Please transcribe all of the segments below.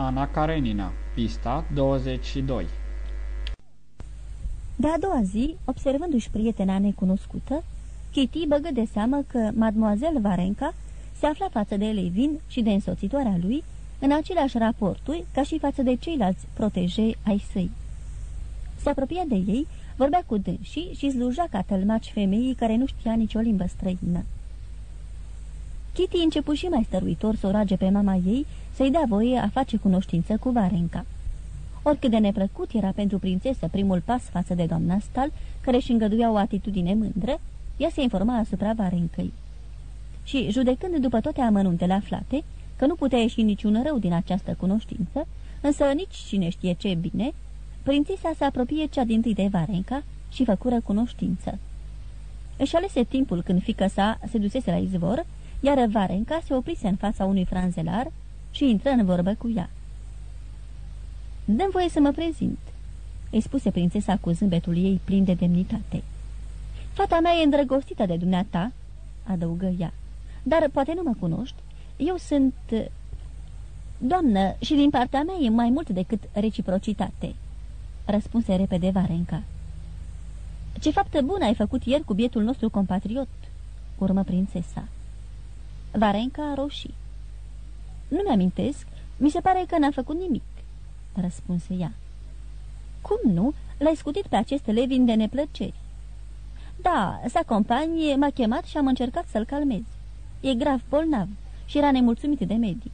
Ana Karenina, pista 22 De-a doua zi, observându-și prietena necunoscută, Kitty băgă de seamă că mademoiselle Varenca se afla față de Levin și de însoțitoarea lui în aceleași raporturi ca și față de ceilalți protejei ai săi. Se apropia de ei, vorbea cu dânsii și sluja ca tălmaci femeii care nu știa nicio limbă străină. Kitty începu și mai stăruitor să o rage pe mama ei să-i dea voie a face cunoștință cu Varenca. Oricât de neplăcut era pentru prințesă primul pas față de doamna Stal, care își îngăduia o atitudine mândră, ea se informa asupra Varencăi. Și, judecând după toate amănuntele aflate, că nu putea ieși niciun rău din această cunoștință, însă nici cine știe ce bine, prințesa se apropie cea din tâi de Varenca și făcură cunoștință. Își alese timpul când fică sa se dusese la izvor, iar Varenca se oprise în fața unui franzelar și intră în vorbă cu ea. Dăm voie să mă prezint," îi spuse prințesa cu zâmbetul ei plin de demnitate. Fata mea e îndrăgostită de dumneata," adăugă ea, dar poate nu mă cunoști. Eu sunt... Doamnă, și din partea mea e mai mult decât reciprocitate," răspunse repede Varenca. Ce faptă bună ai făcut ieri cu bietul nostru compatriot?" urmă prințesa. Varenca roșii. Nu mi-amintesc, mi se pare că n-a făcut nimic," răspunse ea. Cum nu? L-ai scutit pe acest Levin de neplăceri." Da, sa companie m-a chemat și am încercat să-l calmez. E grav bolnav și era nemulțumit de medic.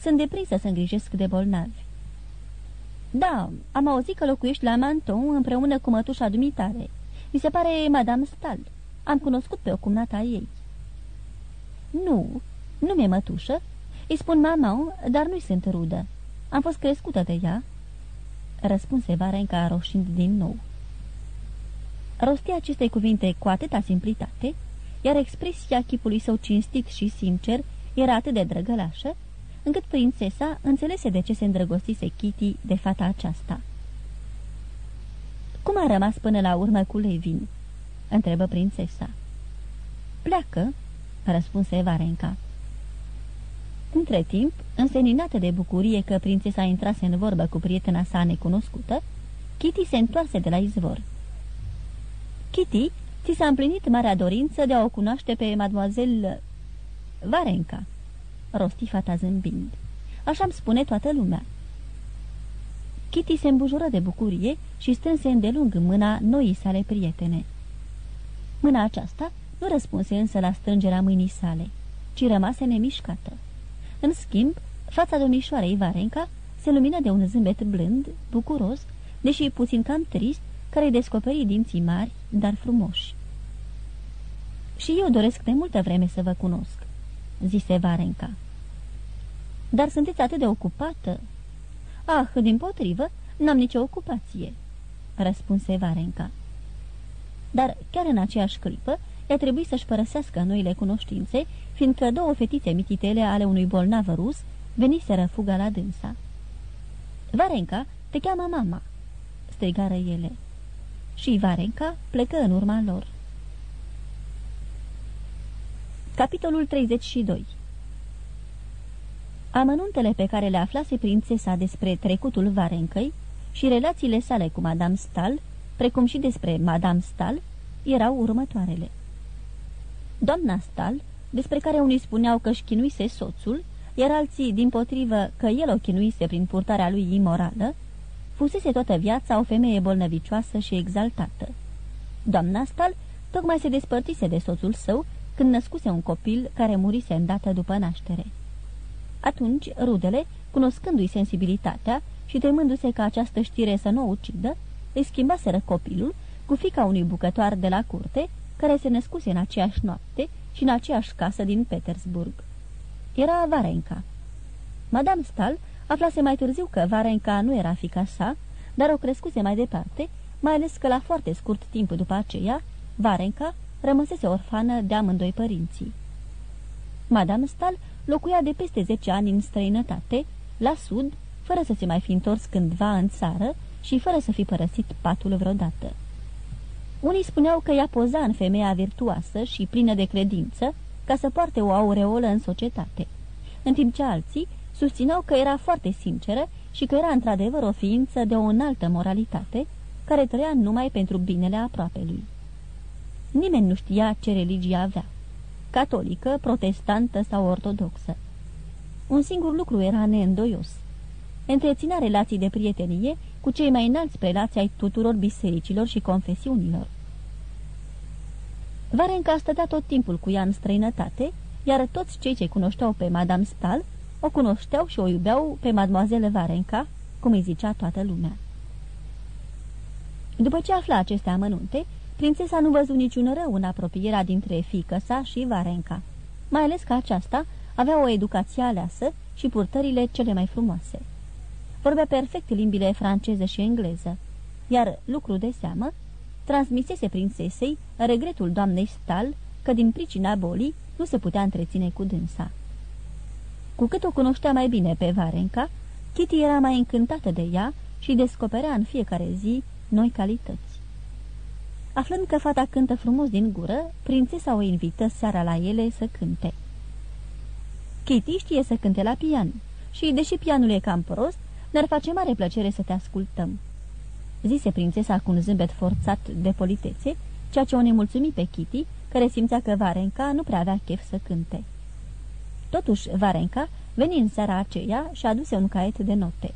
Sunt deprinsă să îngrijesc de bolnavi." Da, am auzit că locuiești la Manton împreună cu mătușa dumitare. Mi se pare Madame Stal. Am cunoscut pe o cumnata ei." Nu, nu mi-e mătușă. Îi spun mama, dar nu-i sunt rudă. Am fost crescută de ea." Răspunse Varenca roșind din nou. Rostea aceste cuvinte cu atâta simplitate, iar expresia chipului său cinstit și sincer era atât de drăgălașă, încât prințesa înțelese de ce se îndrăgostise Kitty de fata aceasta. Cum a rămas până la urmă cu Levin?" întrebă prințesa. Pleacă," răspunse Varenca. Între timp, înseninată de bucurie că prințesa intrase în vorbă cu prietena sa necunoscută, Kitty se întoarse de la izvor. Kitty, ți s-a împlinit marea dorință de a o cunoaște pe mademoiselle Varenca, rosti fata zâmbind. Așa-mi spune toată lumea. Kitty se îmbujură de bucurie și strânse îndelung mâna noii sale prietene. Mâna aceasta nu răspunse însă la strângerea mâinii sale, ci rămase nemișcată. În schimb, fața domnișoarei Varenca se lumină de un zâmbet blând, bucuros, deși puțin cam trist, care îi descoperi dinții mari, dar frumoși. Și eu doresc de multă vreme să vă cunosc," zise Varenca. Dar sunteți atât de ocupată?" Ah, din potrivă, n-am nicio ocupație," răspunse Varenca. Dar chiar în aceeași clipă, ea trebuie să-și părăsească noile cunoștințe, fiindcă două fetițe mititele ale unui bolnav rus veniseră fuga la dânsa. Varenca, te cheamă mama!" strigară ele. Și Varenca plecă în urma lor. Capitolul 32 Amănuntele pe care le aflase prințesa despre trecutul Varencăi și relațiile sale cu Madame Stal, precum și despre Madame Stal, erau următoarele. Doamna Stal, despre care unii spuneau că își chinuise soțul, iar alții, din potrivă, că el o chinuise prin purtarea lui imorală, fusese toată viața o femeie bolnăvicioasă și exaltată. Doamna Stal tocmai se despărtise de soțul său când născuse un copil care murise îndată după naștere. Atunci, rudele, cunoscându-i sensibilitatea și temându-se ca această știre să nu o ucidă, îi schimbaseră copilul cu fica unui bucătoar de la curte, care se născuse în aceeași noapte și în aceeași casă din Petersburg. Era Varenca. Madame Stal aflase mai târziu că Varenca nu era fica sa, dar o crescuse mai departe, mai ales că la foarte scurt timp după aceea, Varenca rămăsese orfană de amândoi părinții. Madame Stal locuia de peste 10 ani în străinătate, la sud, fără să se mai fi întors cândva în țară și fără să fi părăsit patul vreodată. Unii spuneau că ea poza în femeia virtuoasă și plină de credință ca să poarte o aureolă în societate, în timp ce alții susțineau că era foarte sinceră și că era într-adevăr o ființă de o înaltă moralitate, care trăia numai pentru binele aproapelui. Nimeni nu știa ce religie avea, catolică, protestantă sau ortodoxă. Un singur lucru era neîndoios. Întreținea relații de prietenie cu cei mai înalți prelați ai tuturor bisericilor și confesiunilor. Varenca stătea tot timpul cu ea în străinătate, iar toți cei ce cunoșteau pe Madame Stal o cunoșteau și o iubeau pe Mademoiselle Varenca, cum îi zicea toată lumea. După ce afla aceste amănunte, prințesa nu văzut niciun rău în apropierea dintre fică sa și Varenca, mai ales că aceasta avea o educație aleasă și purtările cele mai frumoase. Vorbea perfect limbile franceză și engleză, iar lucru de seamă, transmisese prințesei regretul doamnei Stal că din pricina bolii nu se putea întreține cu dânsa. Cu cât o cunoștea mai bine pe Varenca, Kitty era mai încântată de ea și descoperea în fiecare zi noi calități. Aflând că fata cântă frumos din gură, prințesa o invită seara la ele să cânte. Kitty știe să cânte la pian și, deși pianul e cam prost, ne-ar face mare plăcere să te ascultăm. Zise prințesa cu un zâmbet forțat de politețe, ceea ce o nemulțumi pe Kitty, care simțea că Varenca nu prea avea chef să cânte. Totuși, Varenca veni în seara aceea și aduse un caiet de note.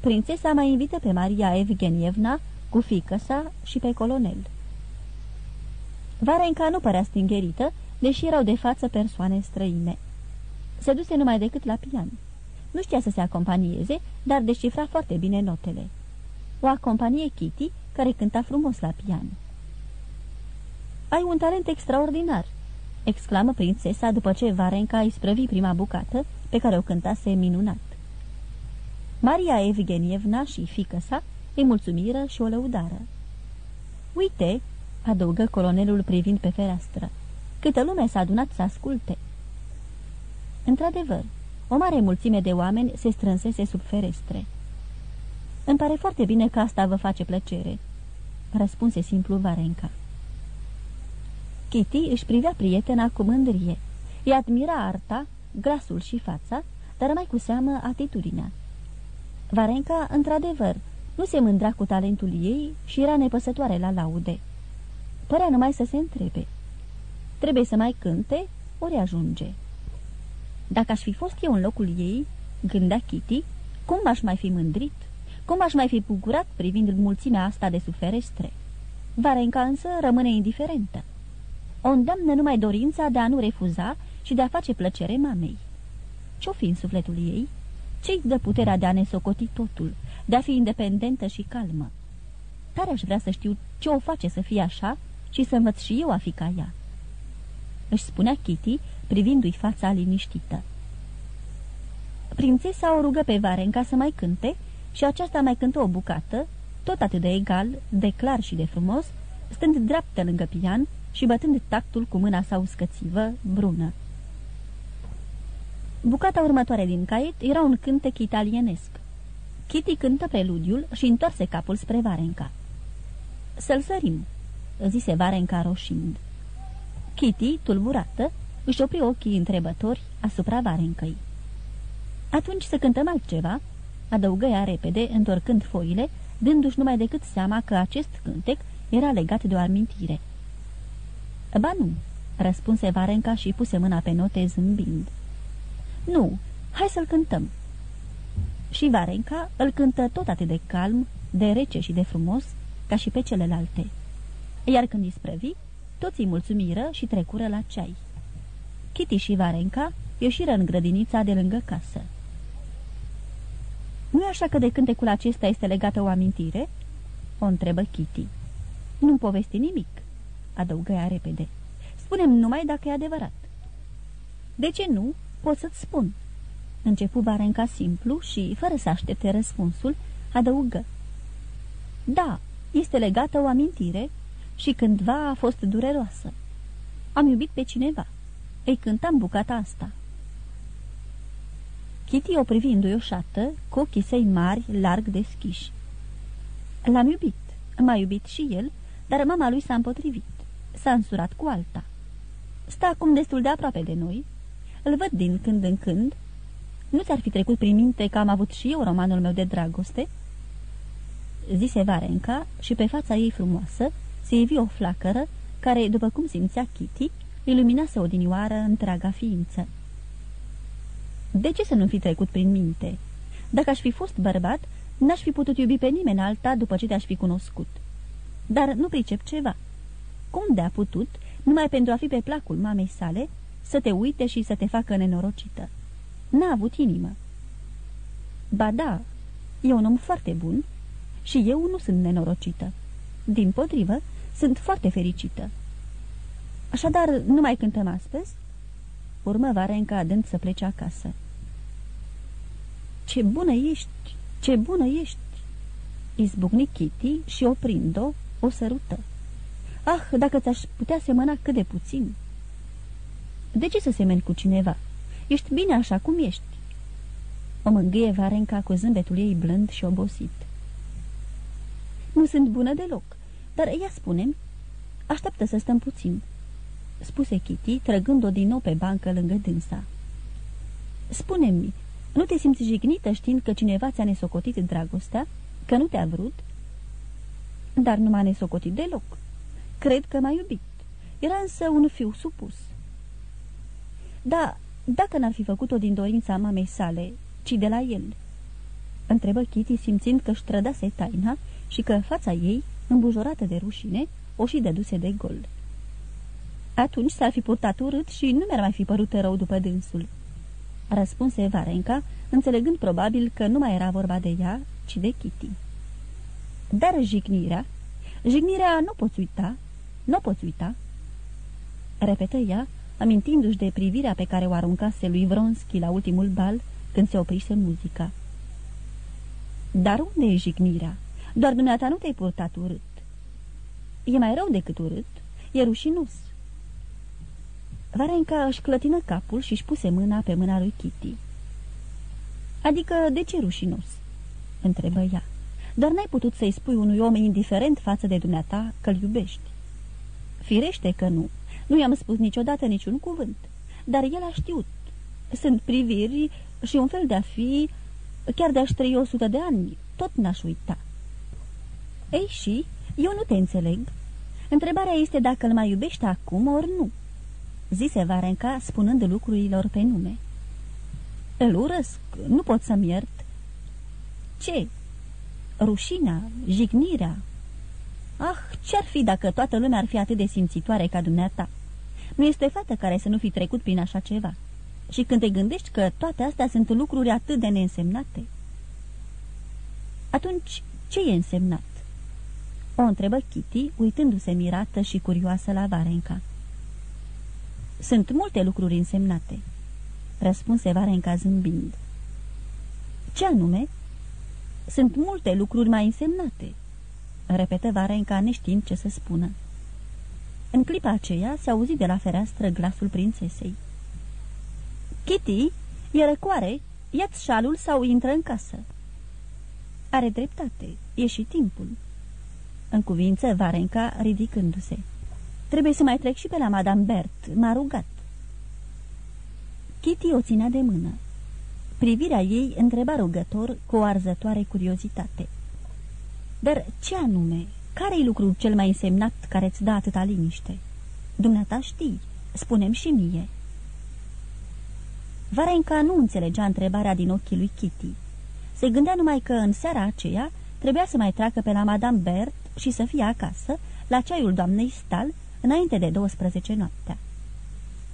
Prințesa mai invită pe Maria Evgenievna, cu fică sa și pe colonel. Varenca nu părea stingherită, deși erau de față persoane străine. Se duse numai decât la pian. Nu știa să se acompanieze, dar descifra foarte bine notele. O acompanie Kitty, care cânta frumos la pian. Ai un talent extraordinar," exclamă prințesa după ce Varenca îi sprăvi prima bucată, pe care o cântase minunat. Maria Evgenievna și fică sa îi mulțumiră și o lăudară. Uite," adăugă colonelul privind pe fereastră, câtă lume s-a adunat să asculte." Într-adevăr, o mare mulțime de oameni se strânsese sub ferestre. Îmi pare foarte bine că asta vă face plăcere," răspunse simplu Varenca. Kitty își privea prietena cu mândrie. Îi admira arta, glasul și fața, dar mai cu seamă atitudinea. Varenca, într-adevăr, nu se mândra cu talentul ei și era nepăsătoare la laude. Părea numai să se întrebe. Trebuie să mai cânte, ori ajunge. Dacă aș fi fost eu în locul ei, gândea Kitty, cum m-aș mai fi mândrit? Cum aș mai fi bucurat privind mulțimea asta de suferestre? Varenca însă rămâne indiferentă o îndeamnă numai dorința de a nu refuza și de a face plăcere mamei. Ce-o fi în sufletul ei? Ce-i dă puterea de a ne socoti totul, de a fi independentă și calmă? Tare aș vrea să știu ce o face să fie așa și să învăț și eu a fi ca ea. Își spunea Kitty, privindu-i fața liniștită. Prințesa o rugă pe Varenca să mai cânte și aceasta mai cântă o bucată, tot atât de egal, de clar și de frumos, stând dreaptă lângă pian, și bătând tactul cu mâna sa uscățivă, brună. Bucata următoare din caiet era un cântec italienesc. Kitty cântă preludiul și întoarse capul spre Varenca. Să-l sărim," zise Varenca roșind. Kitty, tulburată, își opri ochii întrebători asupra Varencăi. Atunci să cântăm altceva," adăugă ea repede, întorcând foile, dându-și numai decât seama că acest cântec era legat de o amintire. Ba nu," răspunse Varenca și puse mâna pe note zâmbind. Nu, hai să-l cântăm." Și Varenca îl cântă tot atât de calm, de rece și de frumos, ca și pe celelalte. Iar când îi sprăvi, toți îi mulțumiră și trecură la ceai. Kitty și Varenca ieșiră în grădinița de lângă casă. nu e așa că de cântecul acesta este legată o amintire?" o întrebă Kitty. Nu-mi povesti nimic." adăugă ea repede. Spunem numai dacă e adevărat. De ce nu? Pot să-ți spun. Începu Varenca simplu și, fără să aștepte răspunsul, adăugă. Da, este legată o amintire și cândva a fost dureroasă. Am iubit pe cineva. Îi cântam bucata asta. Kitty o privi înduioșată, cu ochii săi mari, larg deschiși. L-am iubit. M-a iubit și el, dar mama lui s-a împotrivit s-a însurat cu alta. Stă acum destul de aproape de noi, îl văd din când în când, nu ți-ar fi trecut prin minte că am avut și eu romanul meu de dragoste?" Zise Varenca și pe fața ei frumoasă se țivi o flacără care, după cum simțea Kitty, iluminase odinioară întreaga ființă. De ce să nu fi trecut prin minte? Dacă aș fi fost bărbat, n-aș fi putut iubi pe nimeni alta după ce te-aș fi cunoscut. Dar nu pricep ceva. Cum de-a putut, numai pentru a fi pe placul mamei sale, să te uite și să te facă nenorocită? N-a avut inimă. Ba da, e un om foarte bun și eu nu sunt nenorocită. Din potrivă, sunt foarte fericită. Așadar, nu mai cântăm astăzi? Urmă Varenca dând să plece acasă. Ce bună ești! Ce bună ești!" Izbucni Kitty și oprind-o, o sărută. Ah, dacă ți-aș putea semăna cât de puțin!" De ce să semeni cu cineva? Ești bine așa cum ești." O mângâie Varenca cu zâmbetul ei blând și obosit. Nu sunt bună deloc, dar ea spune Așteaptă să stăm puțin," spuse Kitty, trăgând-o din nou pe bancă lângă dânsa. Spune-mi, nu te simți jignită știind că cineva ți-a nesocotit dragostea? Că nu te-a vrut? Dar nu m-a nesocotit deloc. Cred că m-a iubit. Era însă un fiu supus. Da, dacă n-ar fi făcut-o din dorința mamei sale, ci de la el. Întrebă Kitty simțind că își trădase taina și că fața ei, îmbujorată de rușine, o și dăduse de gol. Atunci s-ar fi purtat urât și nu mi-ar mai fi părut rău după dânsul răspunse Varenca, înțelegând probabil că nu mai era vorba de ea, ci de Kitty. Dar jignirea, jignirea nu poți uita, nu poți uita, repetă ea, amintindu-și de privirea pe care o aruncase lui Vronski la ultimul bal, când se oprise muzica. Dar unde e jignirea? Doar dumneata nu te-ai purtat urât. E mai rău decât urât, e rușinos. Varenca își clătină capul și își puse mâna pe mâna lui Kitty. Adică de ce rușinos?" întrebă ea. Dar n-ai putut să-i spui unui om indiferent față de dumneata că-l iubești." Firește că nu. Nu i-am spus niciodată niciun cuvânt. Dar el a știut. Sunt priviri și un fel de a fi, chiar de-aș trăi o sută de ani, tot n-aș uita." Ei și, eu nu te înțeleg. Întrebarea este dacă îl mai iubești acum ori nu." zise Varenca, spunând lucrurilor pe nume. Îl urăsc, nu pot să-mi iert. Ce? Rușina, jignirea. Ah, ce-ar fi dacă toată lumea ar fi atât de simțitoare ca dumneata? Nu este fată care să nu fi trecut prin așa ceva. Și când te gândești că toate astea sunt lucruri atât de neînsemnate. Atunci, ce e însemnat? O întrebă Kitty, uitându-se mirată și curioasă la Varenca. Sunt multe lucruri însemnate." Răspunse Varenca zâmbind. Ce anume?" Sunt multe lucruri mai însemnate," repetă Varenca neștiind ce să spună. În clipa aceea se auzi de la fereastră glasul prințesei. Kitty, e răcoare, ia-ți șalul sau intră în casă." Are dreptate, e și timpul." În cuvință Varenca ridicându-se. Trebuie să mai trec și pe la Madame Bert. M-a rugat. Kitty o ținea de mână. Privirea ei întreba rugător cu o arzătoare curiozitate. Dar ce anume? Care-i lucrul cel mai însemnat care îți dă atâta liniște? Dumneata știi, spunem și mie. Varenca nu înțelegea întrebarea din ochii lui Kitty. Se gândea numai că în seara aceea trebuia să mai treacă pe la Madame Bert și să fie acasă, la ceaiul doamnei Stal, înainte de 12 noaptea.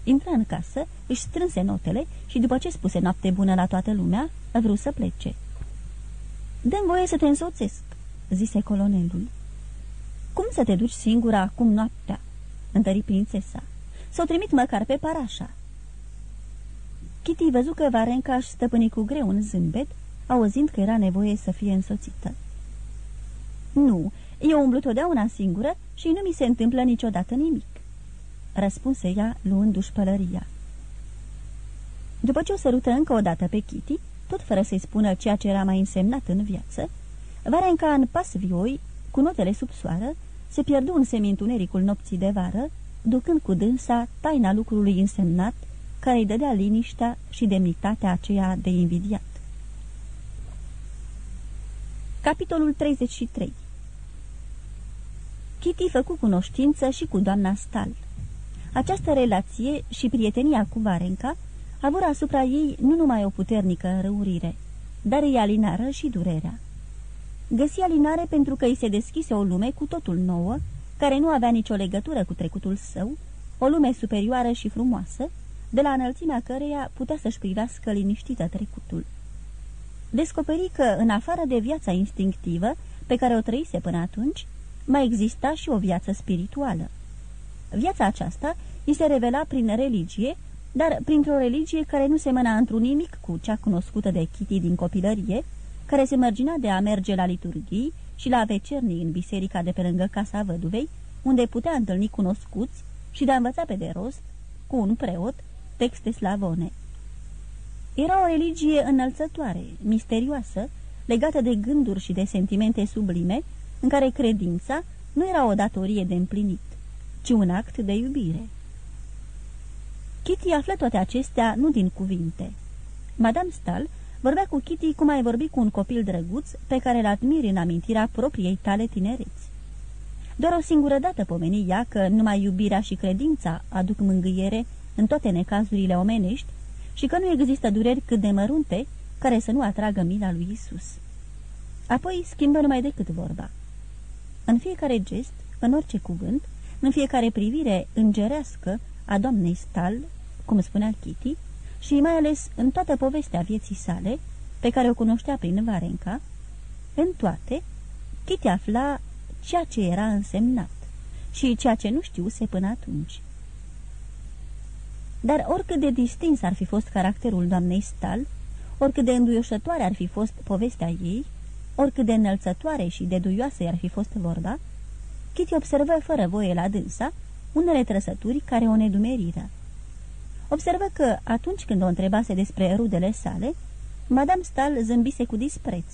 Intră în casă, își strânse notele și după ce spuse noapte bună la toată lumea, a vrut să plece. Dăm voie să te însoțesc," zise colonelul. Cum să te duci singura acum noaptea?" întări prințesa. S-o trimit măcar pe parașa." Kitty văzu că Varenca își stăpâni cu greu un zâmbet, auzind că era nevoie să fie însoțită. Nu, eu umblu totdeauna singură și nu mi se întâmplă niciodată nimic," răspunse ea luându-și pălăria. După ce o sărută încă o dată pe Kitty, tot fără să-i spună ceea ce era mai însemnat în viață, Varenca în pas vioi, cu notele sub soară, se pierdu în semintunericul nopții de vară, ducând cu dânsa taina lucrului însemnat care îi dădea liniștea și demnitatea aceea de invidiat. Capitolul 33 Kitty făcu cunoștință și cu doamna Stal. Această relație și prietenia cu Varenca avură asupra ei nu numai o puternică înrăurire, dar îi alinară și durerea. Găsi alinare pentru că îi se deschise o lume cu totul nouă, care nu avea nicio legătură cu trecutul său, o lume superioară și frumoasă, de la înălțimea căreia putea să-și privească liniștită trecutul. Descoperi că, în afară de viața instinctivă pe care o trăise până atunci, mai exista și o viață spirituală. Viața aceasta îi se revela prin religie, dar printr-o religie care nu semăna într-un nimic cu cea cunoscută de Kitty din copilărie, care se mărgina de a merge la liturghii și la vecernii în biserica de pe lângă casa văduvei, unde putea întâlni cunoscuți și de a învăța pe de rost, cu un preot, texte slavone. Era o religie înălțătoare, misterioasă, legată de gânduri și de sentimente sublime, în care credința nu era o datorie de împlinit, ci un act de iubire. Kitty află toate acestea nu din cuvinte. Madame Stahl vorbea cu Kitty cum ai vorbi cu un copil drăguț pe care îl admiri în amintirea propriei tale tinereți. Doar o singură dată pomeni ea că numai iubirea și credința aduc mângâiere în toate necazurile omenești și că nu există dureri cât de mărunte care să nu atragă mila lui Isus. Apoi schimbă numai decât vorba. În fiecare gest, în orice cuvânt, în fiecare privire îngerească a doamnei Stal, cum spunea Kitty, și mai ales în toată povestea vieții sale, pe care o cunoștea prin Varenca, în toate, Kitty afla ceea ce era însemnat și ceea ce nu știuse până atunci. Dar oricât de distins ar fi fost caracterul doamnei Stal, oricât de înduioșătoare ar fi fost povestea ei, oricât de înălțătoare și de duioasă ar fi fost vorba, Kitty observă fără voie la dânsa unele trăsături care o nedumeriră. Observă că, atunci când o întrebase despre rudele sale, Madame Stal zâmbise cu dispreț,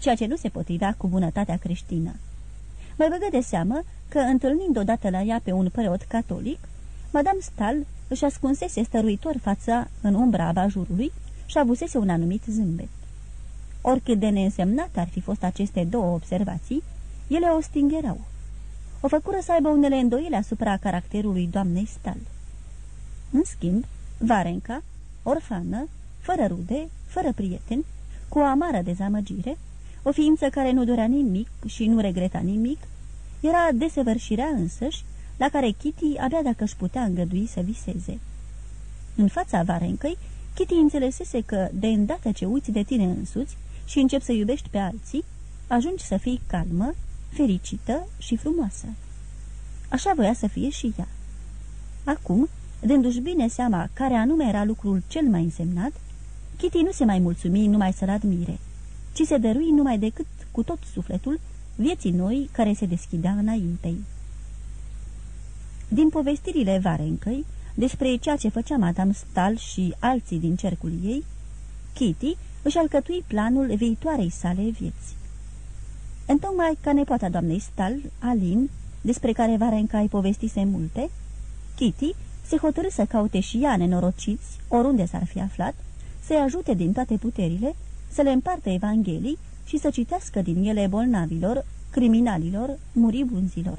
ceea ce nu se potrivea cu bunătatea creștină. Mai băgă de seamă că, întâlnind odată la ea pe un preot catolic, Madame Stal își ascunsese stăruitor fața în umbra abajurului și avusese un anumit zâmbet. Oricât de neînsemnat ar fi fost aceste două observații, ele o stingerau. O făcură să aibă unele îndoiele asupra caracterului doamnei Stal. În schimb, Varenca, orfană, fără rude, fără prieteni, cu o amară dezamăgire, o ființă care nu dorea nimic și nu regreta nimic, era desăvârșirea însăși, la care Kitty abia dacă își putea îngădui să viseze. În fața Varencăi, Kitty înțelesese că, de îndată ce uiți de tine însuți și începi să iubești pe alții, ajungi să fii calmă, fericită și frumoasă. Așa voia să fie și ea. Acum, dându-și bine seama care anume era lucrul cel mai însemnat, Kitty nu se mai mulțumi numai să-l admire, ci se dărui numai decât cu tot sufletul vieții noi care se deschidea înaintei. Din povestirile Varencăi, despre ceea ce făcea Madame Stal și alții din cercul ei, Kitty își alcătui planul viitoarei sale vieți. Întocmai ca nepoata doamnei Stal, Alin, despre care Varenca îi povestise multe, Kitty se hotărâ să caute și ea nenorociți, oriunde s-ar fi aflat, să-i ajute din toate puterile, să le împartă Evanghelii și să citească din ele bolnavilor, criminalilor, muribunzilor.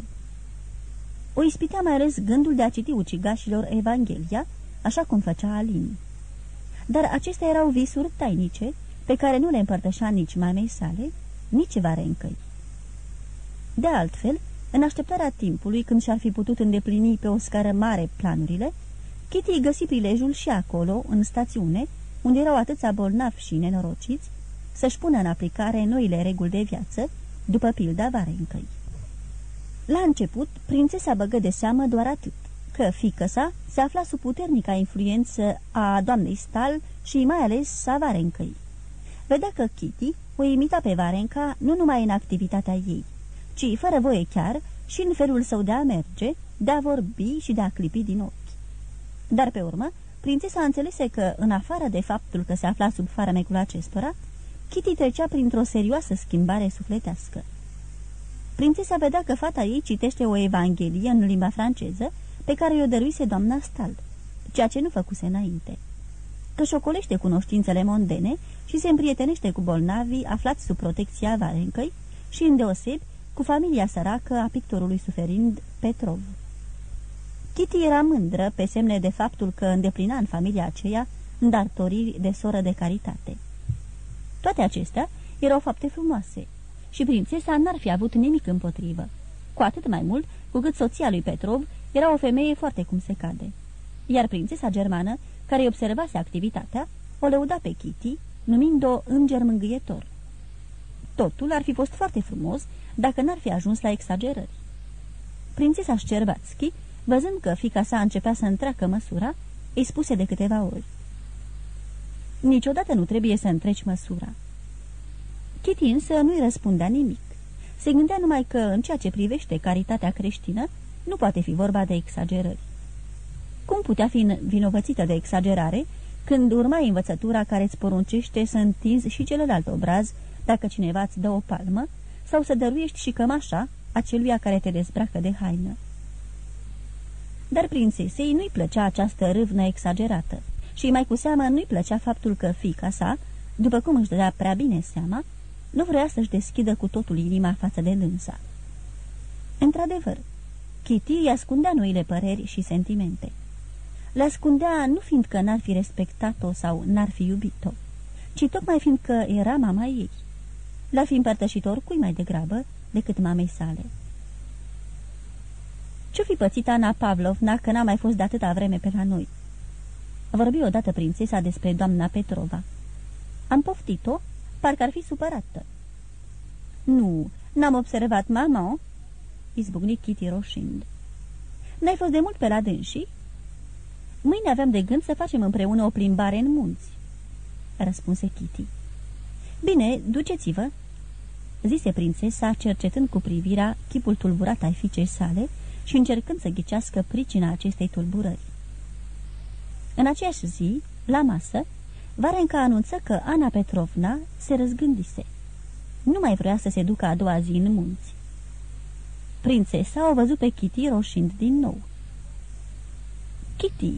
O ispitea mai ales gândul de a citi ucigașilor Evanghelia, așa cum făcea Alin. Dar acestea erau visuri tainice, pe care nu le împărtășea nici mamei sale, nici varencăi. De altfel, în așteptarea timpului când și-ar fi putut îndeplini pe o scară mare planurile, Kitty găsi prilejul și acolo, în stațiune, unde erau atâția bolnavi și nenorociți, să-și pună în aplicare noile reguli de viață, după pilda varencăi. La început, prințesa băgă de seamă doar atât, că fică sa se afla sub puternica influență a doamnei Stal și mai ales a Varencăi. Vedea că Kitty o imita pe Varenca nu numai în activitatea ei, ci fără voie chiar și în felul său de a merge, de a vorbi și de a clipi din ochi. Dar pe urmă, prințesa înțelese că, în afară de faptul că se afla sub faramecul acestora, Kitty trecea printr-o serioasă schimbare sufletească. Prințesa vedea că fata ei citește o evanghelie în limba franceză pe care i-o dăruise doamna Stal, ceea ce nu făcuse înainte. Că șocolește cunoștințele mondene și se împrietenește cu bolnavii aflați sub protecția Varencăi și, îndeosebi, cu familia săracă a pictorului suferind Petrov. Kitty era mândră pe semne de faptul că îndeplina în familia aceea îndartoriri de soră de caritate. Toate acestea erau fapte frumoase și prințesa n-ar fi avut nimic împotrivă, cu atât mai mult cu cât soția lui Petrov era o femeie foarte cum se cade. Iar prințesa germană, care îi observase activitatea, o lăuda pe Kitty, numind-o înger mângâietor. Totul ar fi fost foarte frumos dacă n-ar fi ajuns la exagerări. Prințesa Șcerbațchi, văzând că fica sa începea să întreacă măsura, îi spuse de câteva ori. Niciodată nu trebuie să întreci măsura. Kitty însă nu-i răspundea nimic. Se gândea numai că, în ceea ce privește caritatea creștină, nu poate fi vorba de exagerări. Cum putea fi vinovățită de exagerare când urma învățătura care îți poruncește să întinzi și celălalt obraz dacă cineva îți dă o palmă sau să dăruiești și cămașa aceluia care te dezbracă de haină? Dar prințesei nu-i plăcea această râvnă exagerată și mai cu seamă nu-i plăcea faptul că fica sa, după cum își dădea prea bine seama, nu vrea să-și deschidă cu totul inima față de dânsa. Într-adevăr, Kitty îi ascundea noile păreri și sentimente. Le ascundea nu fiindcă n-ar fi respectat-o sau n-ar fi iubit-o, ci tocmai fiindcă era mama ei. L-ar fi împărtășit oricui mai degrabă decât mamei sale. Ce-o fi pățit Ana Pavlovna că n-a mai fost de atâta vreme pe la noi? Vorbi odată prințesa despre doamna Petrova. Am poftit-o, parcă ar fi supărată. Nu, n-am observat mama, izbucni Kitty roșind. N-ai fost de mult pe la dânsii? Mâine aveam de gând să facem împreună o plimbare în munți, răspunse Kitty. Bine, duceți-vă, zise prințesa, cercetând cu privirea chipul tulburat al fiicei sale și încercând să ghicească pricina acestei tulburări. În aceeași zi, la masă, Varenca anunță că Ana Petrovna se răzgândise. Nu mai vrea să se ducă a doua zi în munți. Prințesa o văzut pe Kitty roșind din nou. Kitty,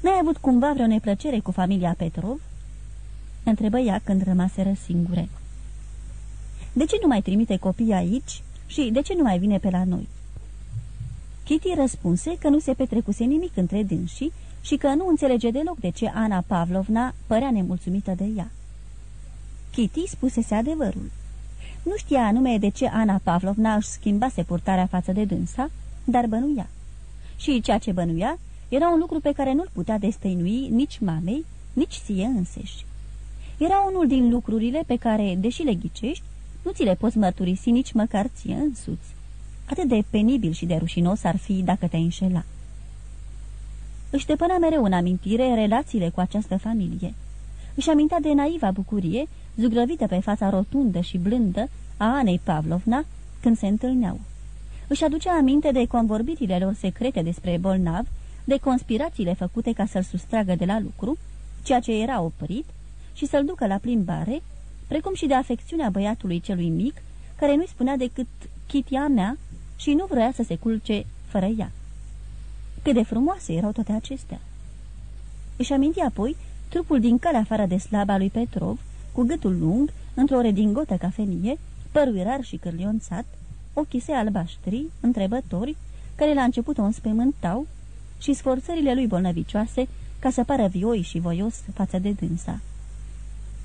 n-ai avut cumva vreo neplăcere cu familia Petrov?" întrebă ea când rămaseră singure. De ce nu mai trimite copii aici și de ce nu mai vine pe la noi?" Kitty răspunse că nu se petrecuse nimic între dânsii și că nu înțelege deloc de ce Ana Pavlovna părea nemulțumită de ea. Kitty spusese adevărul. Nu știa anume de ce Ana Pavlovna își schimbase purtarea față de dânsa, dar bănuia. Și ceea ce bănuia era un lucru pe care nu-l putea destăinui nici mamei, nici ție înseși. Era unul din lucrurile pe care, deși le ghicești, nu ți le poți mărturisi nici măcar ție însuți. Atât de penibil și de rușinos ar fi dacă te înșela. Își depăna mereu în amintire relațiile cu această familie. Își amintea de naiva bucurie, zugrăvită pe fața rotundă și blândă a Anei Pavlovna când se întâlneau. Își aducea aminte de convorbirile lor secrete despre bolnav, de conspirațiile făcute ca să-l sustragă de la lucru, ceea ce era oprit, și să-l ducă la plimbare, precum și de afecțiunea băiatului celui mic, care nu-i spunea decât chitia mea și nu vrea să se culce fără ea. Cât de frumoase erau toate acestea! Își aminti apoi trupul din calea afară de slaba lui Petrov, cu gâtul lung, într-o redingotă cafenie, părul rar și cârlionțat, ochii săi albaștri, întrebători, care la început o înspăimântau, și sforțările lui bolnăvicioase ca să pară vioi și voios față de dânsa.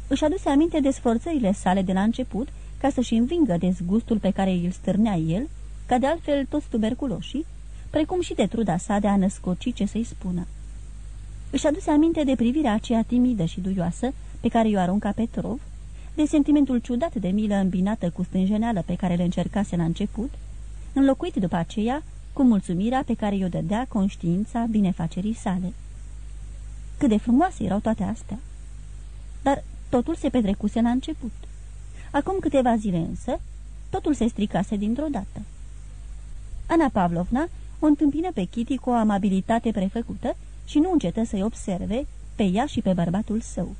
Își aduse aminte de sforțările sale de la început ca să-și învingă dezgustul pe care îl stârnea el, ca de altfel toți tuberculoșii, precum și de truda sa de a născoci ce să-i spună. Își aduse aminte de privirea aceea timidă și duioasă pe care i-o arunca Petrov, de sentimentul ciudat de milă îmbinată cu stânjeneală pe care le încercase la început, înlocuit după aceea cu mulțumirea pe care i-o dădea conștiința binefacerii sale. Cât de frumoase erau toate astea! Dar totul se petrecuse la început. Acum câteva zile însă, totul se stricase dintr-o dată. Ana Pavlovna o întâmpină pe Kitty cu o amabilitate prefăcută și nu încetă să-i observe pe ea și pe bărbatul său.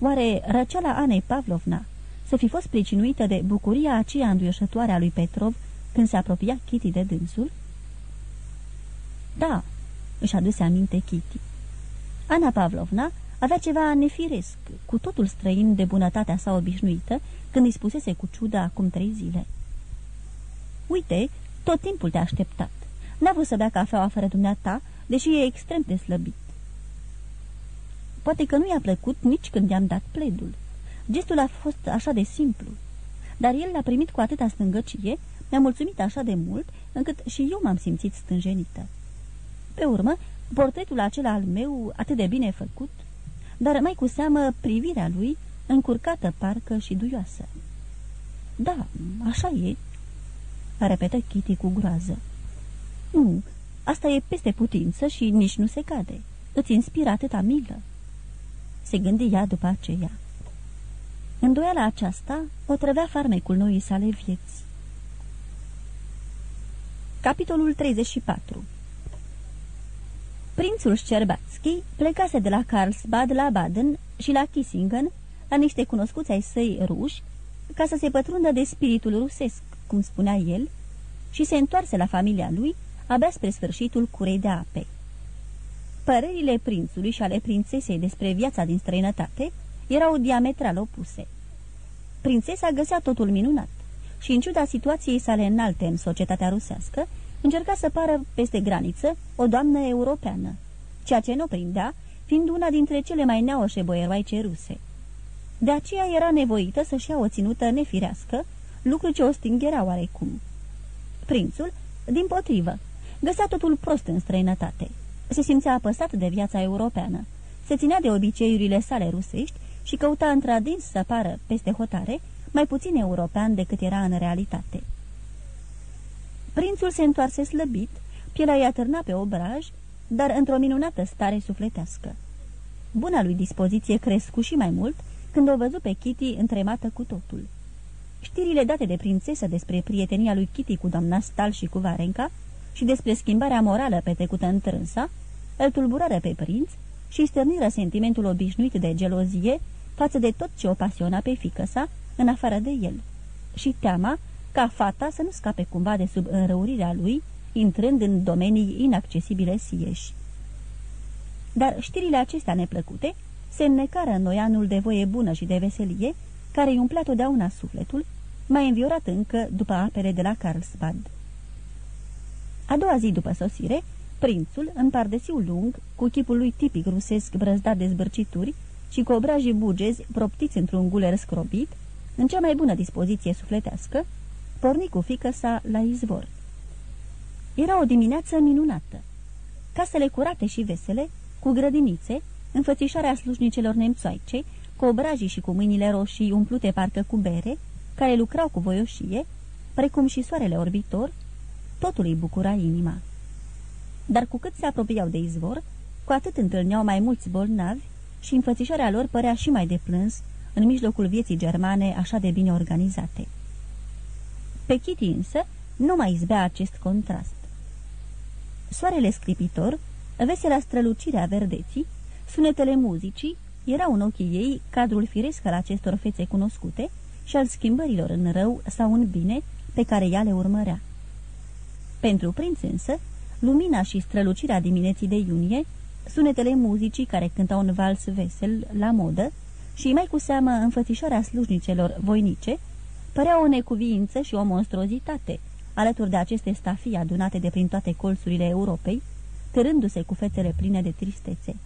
Oare răceala Anei Pavlovna să fi fost pricinuită de bucuria aceea înduioșătoare a lui Petrov când se apropia Kitty de dânsul? Da, își aduse aminte Kitty. Ana Pavlovna avea ceva nefiresc, cu totul străin de bunătatea sa obișnuită, când îi spusese cu ciudă acum trei zile. Uite, tot timpul te-a așteptat. N-a vrut să bea cafeaua fără dumneata, deși e extrem de slăbit. Poate că nu i-a plăcut nici când i-am dat pledul. Gestul a fost așa de simplu. Dar el l-a primit cu atâta stângăcie, mi-a mulțumit așa de mult, încât și eu m-am simțit stânjenită. Pe urmă, portretul acela al meu, atât de bine făcut, dar mai cu seamă privirea lui, încurcată parcă și duioasă. Da, așa e, repetă Kitty cu groază. Nu, asta e peste putință și nici nu se cade. Îți inspiră atâta milă. Se gândi ea după aceea. Îndoiala aceasta o trăvea farmecul noii sale vieți. Capitolul 34 Prințul Șcerbațchi plecase de la Karlsbad la Baden și la Kissingen, la niște cunoscuți ai săi ruși, ca să se pătrundă de spiritul rusesc, cum spunea el, și se întoarse la familia lui abia spre sfârșitul curei de ape. Părerile prințului și ale prințesei despre viața din străinătate erau diametral opuse. Prințesa găsea totul minunat și, în ciuda situației sale înalte în societatea rusească, încerca să pară peste graniță o doamnă europeană, ceea ce nu prindea, fiind una dintre cele mai neaușe boieroaice ruse. De aceea era nevoită să-și ia o ținută nefirească, lucru ce o stingera oarecum. Prințul, din potrivă, găsea totul prost în străinătate. Se simțea apăsat de viața europeană, se ținea de obiceiurile sale rusești și căuta într-adins să pară, peste hotare, mai puțin european decât era în realitate. Prințul se întoarse slăbit, pielea i-a târna pe obraj, dar într-o minunată stare sufletească. Buna lui dispoziție crescu și mai mult când o văzu pe Kitty întremată cu totul. Știrile date de prințesă despre prietenia lui Kitty cu doamna Stal și cu Varenca și despre schimbarea morală petrecută în trânsa, îl tulburară pe prinț și stârniră sentimentul obișnuit de gelozie față de tot ce o pasiona pe fică sa, în afară de el. Și teama ca fata să nu scape cumva de sub înrăurirea lui, intrând în domenii inaccesibile sieși. Dar știrile acestea neplăcute se înnecară în noianul de voie bună și de veselie, care îi umplea totdeauna sufletul, mai înviorat încă după apele de la Carlsbad. A doua zi după sosire, prințul, în pardesiu lung, cu chipul lui tipic rusesc brăzdat de zbârcituri și cu obrajii bugezi proptiți într-un guler scrobit, în cea mai bună dispoziție sufletească, porni cu fică sa la izvor. Era o dimineață minunată. Casele curate și vesele, cu grădinițe, înfățișarea slujnicelor nemțoaice, cu obrajii și cu mâinile roșii umplute parcă cu bere, care lucrau cu voioșie, precum și soarele orbitor, totul îi bucura inima. Dar cu cât se apropiau de izvor, cu atât întâlneau mai mulți bolnavi și înfățișarea lor părea și mai de plâns în mijlocul vieții germane așa de bine organizate. Pe Kitty însă nu mai izbea acest contrast. Soarele scripitor, vesela strălucirea verdeții, sunetele muzicii, erau în ochii ei cadrul firesc al acestor fețe cunoscute și al schimbărilor în rău sau în bine pe care ea le urmărea. Pentru prinț însă, lumina și strălucirea dimineții de iunie, sunetele muzicii care cântau un vals vesel, la modă, și mai cu seamă înfățișarea slujnicelor voinice, părea o necuviință și o monstruozitate, alături de aceste stafii adunate de prin toate colțurile Europei, târându-se cu fețele pline de tristețe.